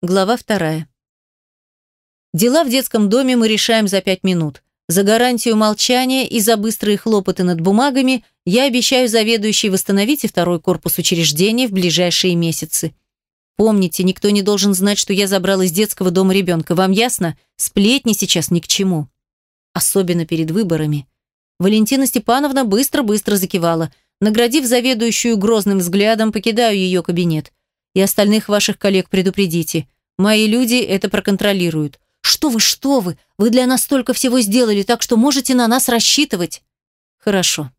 Глава вторая. Дела в детском доме мы решаем за пять минут. За гарантию молчания и за быстрые хлопоты над бумагами я обещаю заведующей восстановить и второй корпус учреждения в ближайшие месяцы. Помните, никто не должен знать, что я забрала из детского дома ребенка. Вам ясно? Сплетни сейчас ни к чему. Особенно перед выборами. Валентина Степановна быстро-быстро закивала. Наградив заведующую грозным взглядом, покидаю ее кабинет. И остальных ваших коллег предупредите. Мои люди это проконтролируют. Что вы, что вы? Вы для нас столько всего сделали, так что можете на нас рассчитывать. Хорошо.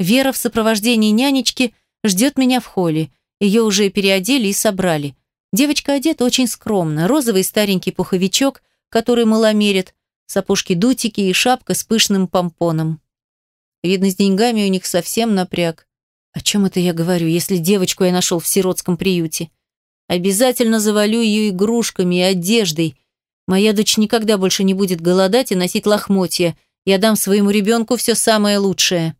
Вера в сопровождении нянечки ждет меня в холле. Ее уже переодели и собрали. Девочка одета очень скромно. Розовый старенький пуховичок, который маломерит, сапожки-дутики и шапка с пышным помпоном. Видно, с деньгами у них совсем напряг. О чем это я говорю, если девочку я нашел в сиротском приюте? Обязательно завалю ее игрушками и одеждой. Моя дочь никогда больше не будет голодать и носить лохмотья. Я дам своему ребенку все самое лучшее.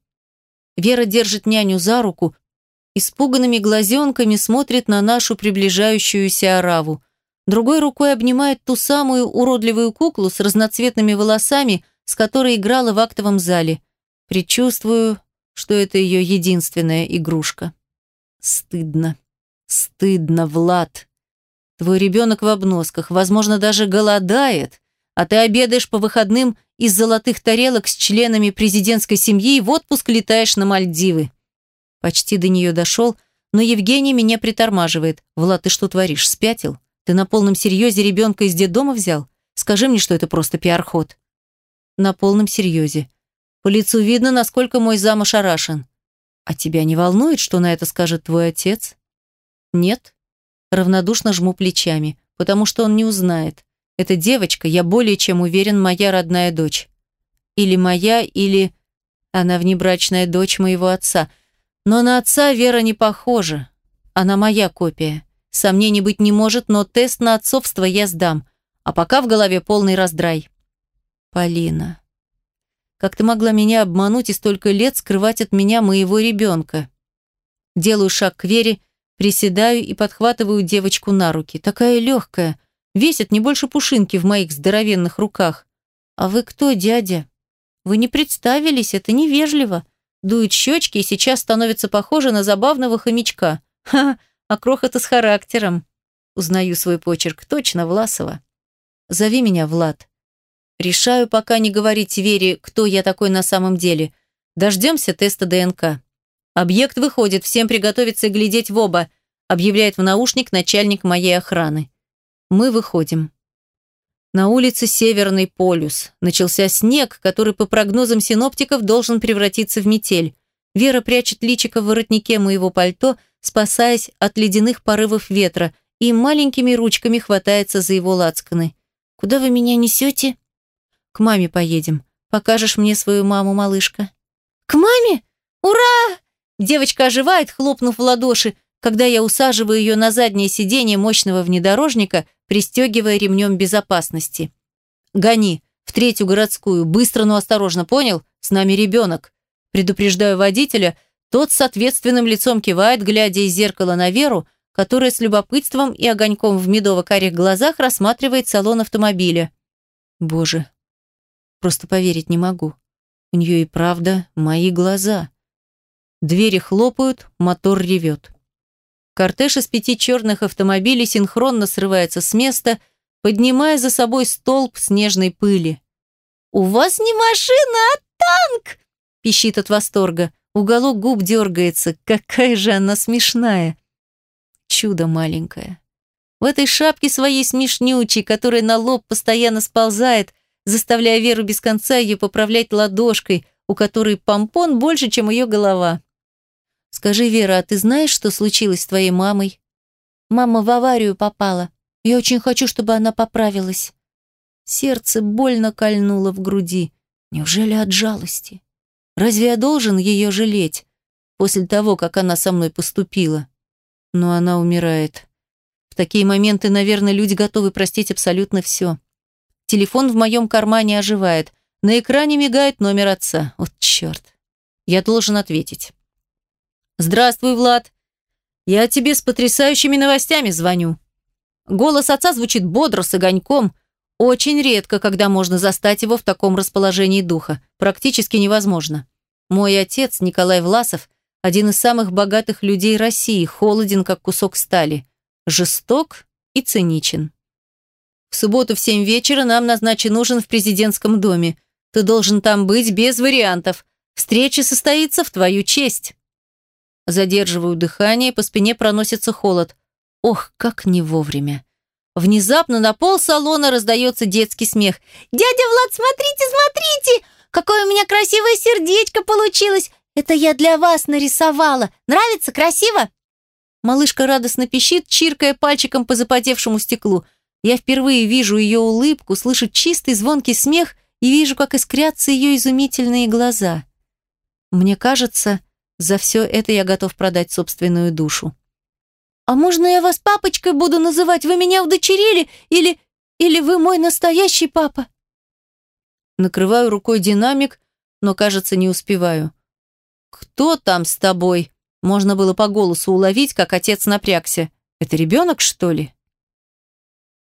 Вера держит няню за руку, испуганными глазенками смотрит на нашу приближающуюся ораву. Другой рукой обнимает ту самую уродливую куклу с разноцветными волосами, с которой играла в актовом зале. Предчувствую, что это ее единственная игрушка. Стыдно. Стыдно, Влад. Твой ребенок в обносках, возможно, даже голодает, а ты обедаешь по выходным из золотых тарелок с членами президентской семьи и в отпуск летаешь на Мальдивы. Почти до нее дошел, но Евгений меня притормаживает. Влад, ты что творишь, спятил? Ты на полном серьезе ребенка из детдома взял? Скажи мне, что это просто пиар-ход. На полном серьезе. По лицу видно, насколько мой зам ошарашен. А тебя не волнует, что на это скажет твой отец? Нет. Равнодушно жму плечами, потому что он не узнает. Эта девочка, я более чем уверен, моя родная дочь. Или моя, или... Она внебрачная дочь моего отца. Но на отца Вера не похожа. Она моя копия. Сомнений быть не может, но тест на отцовство я сдам. А пока в голове полный раздрай. Полина. Как ты могла меня обмануть и столько лет скрывать от меня моего ребенка? Делаю шаг к Вере, приседаю и подхватываю девочку на руки. Такая легкая, весит не больше пушинки в моих здоровенных руках. А вы кто, дядя? Вы не представились, это невежливо. Дует щечки и сейчас становится похожа на забавного хомячка. Ха, а крохота с характером. Узнаю свой почерк, точно Власова. Зови меня Влад. Решаю пока не говорить Вере, кто я такой на самом деле. Дождемся теста ДНК. Объект выходит, всем приготовиться глядеть в оба, объявляет в наушник начальник моей охраны. Мы выходим. На улице Северный полюс. Начался снег, который по прогнозам синоптиков должен превратиться в метель. Вера прячет личико в воротнике моего пальто, спасаясь от ледяных порывов ветра, и маленькими ручками хватается за его лацканы. «Куда вы меня несете?» К маме поедем. Покажешь мне свою маму, малышка?» «К маме? Ура!» Девочка оживает, хлопнув в ладоши, когда я усаживаю ее на заднее сиденье мощного внедорожника, пристегивая ремнем безопасности. «Гони, в третью городскую, быстро, но осторожно, понял? С нами ребенок». Предупреждаю водителя, тот с ответственным лицом кивает, глядя из зеркала на Веру, которая с любопытством и огоньком в медово-карих глазах рассматривает салон автомобиля. Боже, Просто поверить не могу. У нее и правда мои глаза. Двери хлопают, мотор ревет. Кортеж из пяти черных автомобилей синхронно срывается с места, поднимая за собой столб снежной пыли. «У вас не машина, а танк!» – пищит от восторга. Уголок губ дергается. Какая же она смешная. Чудо маленькое. В этой шапке своей смешнючей, которая на лоб постоянно сползает, заставляя Веру без конца ее поправлять ладошкой, у которой помпон больше, чем ее голова. «Скажи, Вера, а ты знаешь, что случилось с твоей мамой?» «Мама в аварию попала. Я очень хочу, чтобы она поправилась». Сердце больно кольнуло в груди. Неужели от жалости? Разве я должен ее жалеть после того, как она со мной поступила? Но она умирает. В такие моменты, наверное, люди готовы простить абсолютно все. Телефон в моем кармане оживает. На экране мигает номер отца. Вот черт. Я должен ответить. «Здравствуй, Влад. Я тебе с потрясающими новостями звоню». Голос отца звучит бодро, с огоньком. Очень редко, когда можно застать его в таком расположении духа. Практически невозможно. Мой отец, Николай Власов, один из самых богатых людей России, холоден, как кусок стали. Жесток и циничен. В субботу в семь вечера нам назначен ужин в президентском доме. Ты должен там быть без вариантов. Встреча состоится в твою честь. Задерживаю дыхание, по спине проносится холод. Ох, как не вовремя. Внезапно на пол салона раздается детский смех. «Дядя Влад, смотрите, смотрите! Какое у меня красивое сердечко получилось! Это я для вас нарисовала! Нравится? Красиво?» Малышка радостно пищит, чиркая пальчиком по запотевшему стеклу. Я впервые вижу ее улыбку, слышу чистый звонкий смех и вижу, как искрятся ее изумительные глаза. Мне кажется, за все это я готов продать собственную душу. «А можно я вас папочкой буду называть? Вы меня удочерили? Или... или вы мой настоящий папа?» Накрываю рукой динамик, но, кажется, не успеваю. «Кто там с тобой?» Можно было по голосу уловить, как отец напрягся. «Это ребенок, что ли?»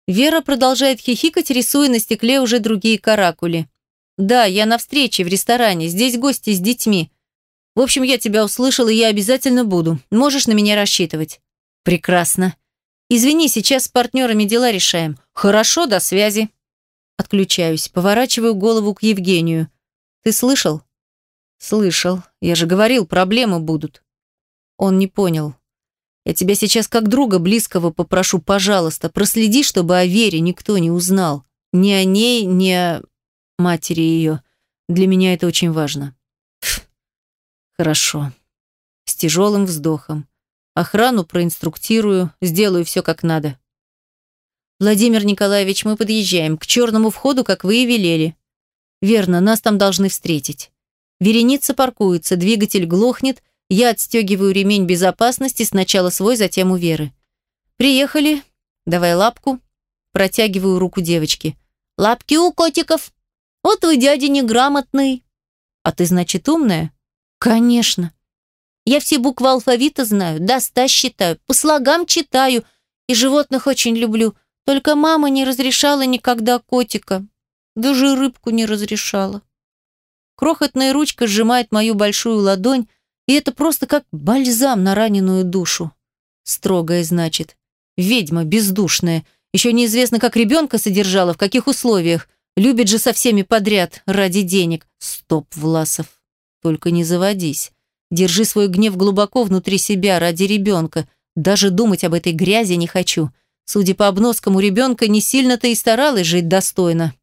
Вера продолжает хихикать, рисуя на стекле уже другие каракули. «Да, я на встрече в ресторане, здесь гости с детьми. В общем, я тебя услышал, и я обязательно буду. Можешь на меня рассчитывать». «Прекрасно. Извини, сейчас с партнерами дела решаем. Хорошо, до связи». Отключаюсь, поворачиваю голову к Евгению. «Ты слышал?» «Слышал. Я же говорил, проблемы будут». Он не понял. Я тебя сейчас как друга близкого попрошу, пожалуйста, проследи, чтобы о Вере никто не узнал. Ни о ней, ни о матери ее. Для меня это очень важно. Хорошо. С тяжелым вздохом. Охрану проинструктирую, сделаю все как надо. Владимир Николаевич, мы подъезжаем к черному входу, как вы и велели. Верно, нас там должны встретить. Вереница паркуется, двигатель глохнет, я отстегиваю ремень безопасности, сначала свой, затем у Веры. «Приехали. Давай лапку». Протягиваю руку девочки. «Лапки у котиков. Вот вы, дядя, неграмотный». «А ты, значит, умная?» «Конечно. Я все буквы алфавита знаю, до ста считаю, по слогам читаю и животных очень люблю. Только мама не разрешала никогда котика. Даже рыбку не разрешала». Крохотная ручка сжимает мою большую ладонь, и это просто как бальзам на раненую душу. Строгая, значит. Ведьма бездушная. Еще неизвестно, как ребенка содержала, в каких условиях. Любит же со всеми подряд, ради денег. Стоп, Власов. Только не заводись. Держи свой гнев глубоко внутри себя, ради ребенка. Даже думать об этой грязи не хочу. Судя по обноскам, у ребенка не сильно-то и старалась жить достойно.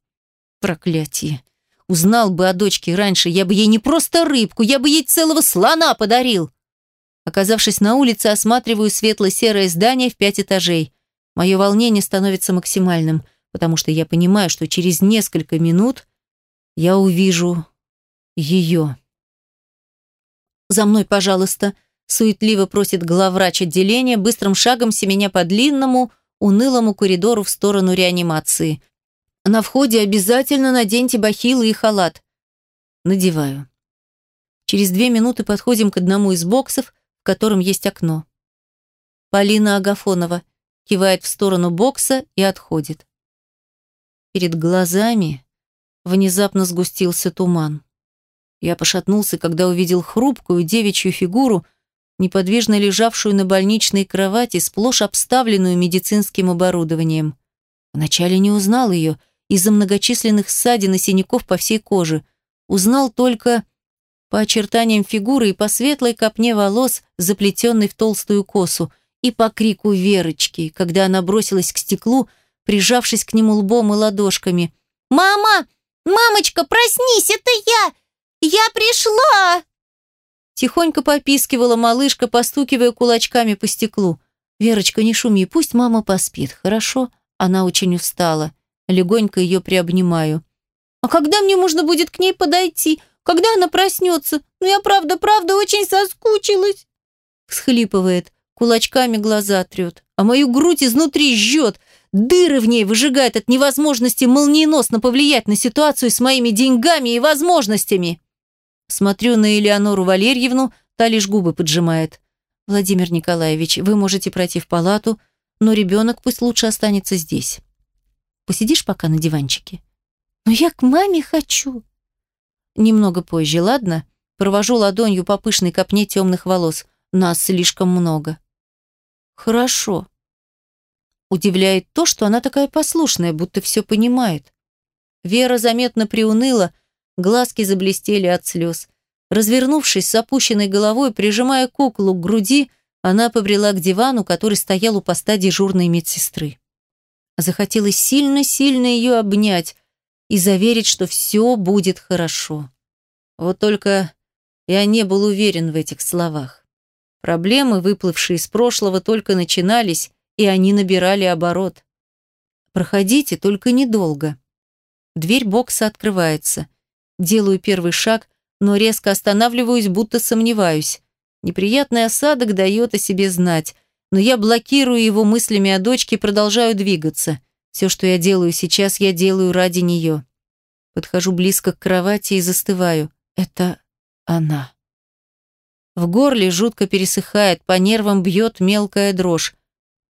Проклятие. Узнал бы о дочке раньше, я бы ей не просто рыбку, я бы ей целого слона подарил. Оказавшись на улице, осматриваю светло-серое здание в пять этажей. Мое волнение становится максимальным, потому что я понимаю, что через несколько минут я увижу ее. «За мной, пожалуйста», – суетливо просит главврач отделения, быстрым шагом семеня по длинному, унылому коридору в сторону реанимации – на входе обязательно наденьте бахилы и халат. Надеваю. Через две минуты подходим к одному из боксов, в котором есть окно. Полина Агафонова кивает в сторону бокса и отходит. Перед глазами внезапно сгустился туман. Я пошатнулся, когда увидел хрупкую девичью фигуру, неподвижно лежавшую на больничной кровати, сплошь обставленную медицинским оборудованием. Вначале не узнал ее – из-за многочисленных ссадин и синяков по всей коже. Узнал только по очертаниям фигуры и по светлой копне волос, заплетенной в толстую косу, и по крику Верочки, когда она бросилась к стеклу, прижавшись к нему лбом и ладошками. «Мама! Мамочка, проснись, это я! Я пришла!» Тихонько попискивала малышка, постукивая кулачками по стеклу. «Верочка, не шуми, пусть мама поспит, хорошо?» Она очень устала. Легонько ее приобнимаю. «А когда мне можно будет к ней подойти? Когда она проснется? Ну я правда, правда очень соскучилась!» Всхлипывает, кулачками глаза трет, а мою грудь изнутри жжет, дыры в ней выжигает от невозможности молниеносно повлиять на ситуацию с моими деньгами и возможностями. Смотрю на Элеонору Валерьевну, та лишь губы поджимает. «Владимир Николаевич, вы можете пройти в палату. но ребенок пусть лучше останется здесь. Посидишь пока на диванчике? Но я к маме хочу. Немного позже, ладно? Провожу ладонью по пышной копне темных волос. Нас слишком много. Хорошо. Удивляет то, что она такая послушная, будто все понимает. Вера заметно приуныла, глазки заблестели от слез. Развернувшись с опущенной головой, прижимая куклу к груди, она побрела к дивану, который стоял у поста дежурной медсестры. Захотелось сильно-сильно ее обнять и заверить, что все будет хорошо. Вот только я не был уверен в этих словах. Проблемы, выплывшие из прошлого, только начинались, и они набирали оборот. «Проходите, только недолго». Дверь бокса открывается. Делаю первый шаг, но резко останавливаюсь, будто сомневаюсь. Неприятный осадок дает о себе знать, но я блокирую его мыслями о дочке и продолжаю двигаться. Все, что я делаю сейчас, я делаю ради нее. Подхожу близко к кровати и застываю. Это она. В горле жутко пересыхает, по нервам бьет мелкая дрожь.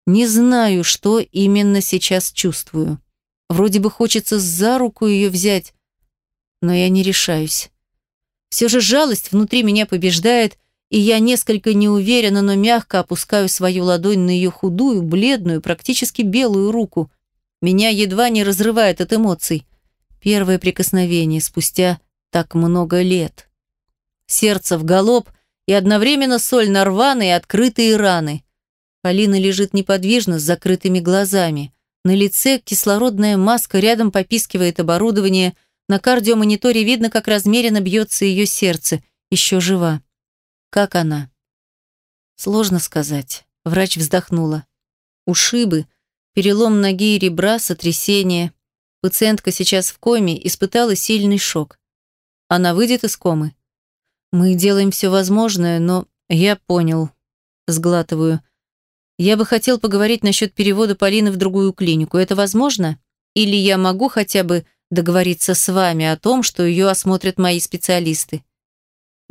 Не знаю, что именно сейчас чувствую. Вроде бы хочется за руку ее взять, но я не решаюсь. Все же жалость внутри меня побеждает, и я несколько неуверенно, но мягко опускаю свою ладонь на ее худую, бледную, практически белую руку. Меня едва не разрывает от эмоций. Первое прикосновение спустя так много лет. Сердце в галоп и одновременно соль на рваные открытые раны. Полина лежит неподвижно с закрытыми глазами. На лице кислородная маска, рядом попискивает оборудование – на кардиомониторе видно, как размеренно бьется ее сердце. Еще жива. Как она? Сложно сказать. Врач вздохнула. Ушибы, перелом ноги и ребра, сотрясение. Пациентка сейчас в коме, испытала сильный шок. Она выйдет из комы? Мы делаем все возможное, но я понял. Сглатываю. Я бы хотел поговорить насчет перевода Полины в другую клинику. Это возможно? Или я могу хотя бы договориться с вами о том, что ее осмотрят мои специалисты.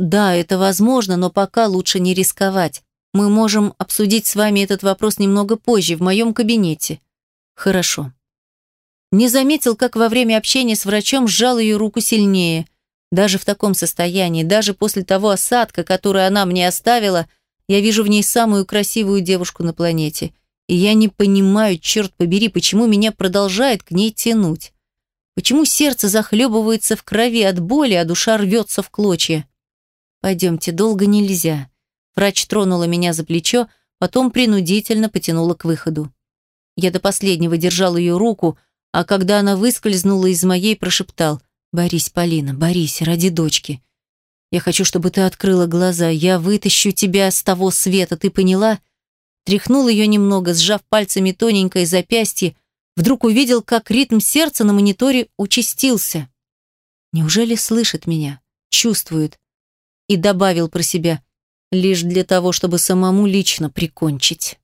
Да, это возможно, но пока лучше не рисковать. Мы можем обсудить с вами этот вопрос немного позже, в моем кабинете. Хорошо. Не заметил, как во время общения с врачом сжал ее руку сильнее. Даже в таком состоянии, даже после того осадка, который она мне оставила, я вижу в ней самую красивую девушку на планете. И я не понимаю, черт побери, почему меня продолжает к ней тянуть. Почему сердце захлебывается в крови от боли, а душа рвется в клочья? Пойдемте, долго нельзя. Врач тронула меня за плечо, потом принудительно потянула к выходу. Я до последнего держал ее руку, а когда она выскользнула из моей, прошептал «Борись, Полина, борись, ради дочки. Я хочу, чтобы ты открыла глаза, я вытащу тебя с того света, ты поняла?» Тряхнул ее немного, сжав пальцами тоненькое запястье, Вдруг увидел, как ритм сердца на мониторе участился. Неужели слышит меня, чувствует? И добавил про себя, лишь для того, чтобы самому лично прикончить.